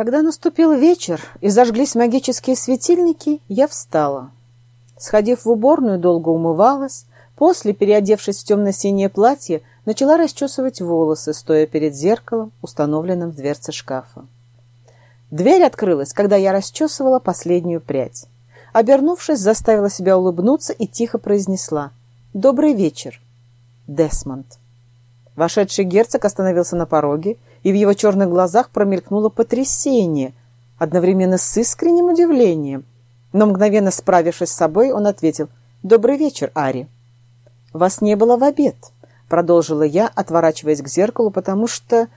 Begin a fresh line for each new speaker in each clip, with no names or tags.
Когда наступил вечер и зажглись магические светильники, я встала. Сходив в уборную, долго умывалась, после, переодевшись в темно-синее платье, начала расчесывать волосы, стоя перед зеркалом, установленным в дверце шкафа. Дверь открылась, когда я расчесывала последнюю прядь. Обернувшись, заставила себя улыбнуться и тихо произнесла «Добрый вечер, Десмонд». Вошедший герцог остановился на пороге, и в его черных глазах промелькнуло потрясение, одновременно с искренним удивлением. Но мгновенно справившись с собой, он ответил «Добрый вечер, Ари». «Вас не было в обед», — продолжила я, отворачиваясь к зеркалу, потому что...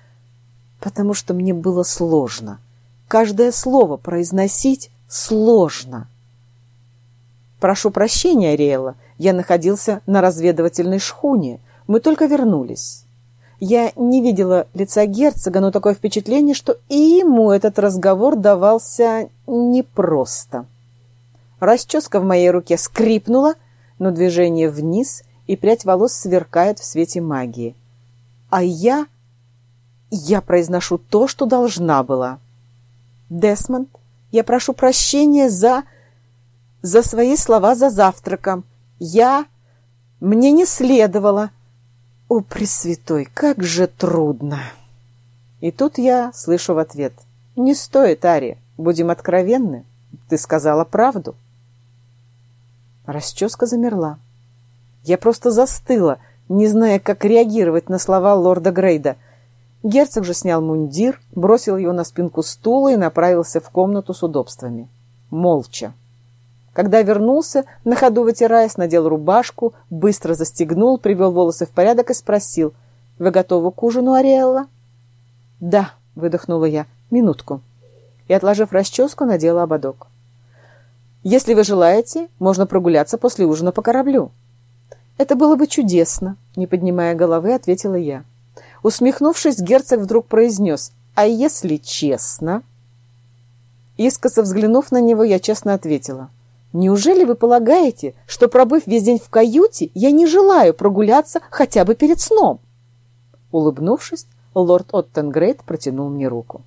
потому что мне было сложно. Каждое слово произносить сложно. «Прошу прощения, Ариэла, я находился на разведывательной шхуне. Мы только вернулись». Я не видела лица герцога, но такое впечатление, что и ему этот разговор давался непросто. Расческа в моей руке скрипнула, но движение вниз, и прядь волос сверкает в свете магии. А я... Я произношу то, что должна была. Десмонд, я прошу прощения за... за свои слова за завтраком. Я... Мне не следовало... «О, Пресвятой, как же трудно!» И тут я слышу в ответ. «Не стоит, Ари, будем откровенны. Ты сказала правду». Расческа замерла. Я просто застыла, не зная, как реагировать на слова лорда Грейда. Герцог же снял мундир, бросил его на спинку стула и направился в комнату с удобствами. Молча. Когда вернулся, на ходу вытираясь, надел рубашку, быстро застегнул, привел волосы в порядок и спросил, «Вы готовы к ужину, Ариэлла?» «Да», — выдохнула я, — «минутку». И, отложив расческу, надела ободок. «Если вы желаете, можно прогуляться после ужина по кораблю». «Это было бы чудесно», — не поднимая головы, ответила я. Усмехнувшись, герцог вдруг произнес, «А если честно?» Искоса взглянув на него, я честно ответила — Неужели вы полагаете, что, пробыв весь день в каюте, я не желаю прогуляться хотя бы перед сном?» Улыбнувшись, лорд Оттенгрейд протянул мне руку.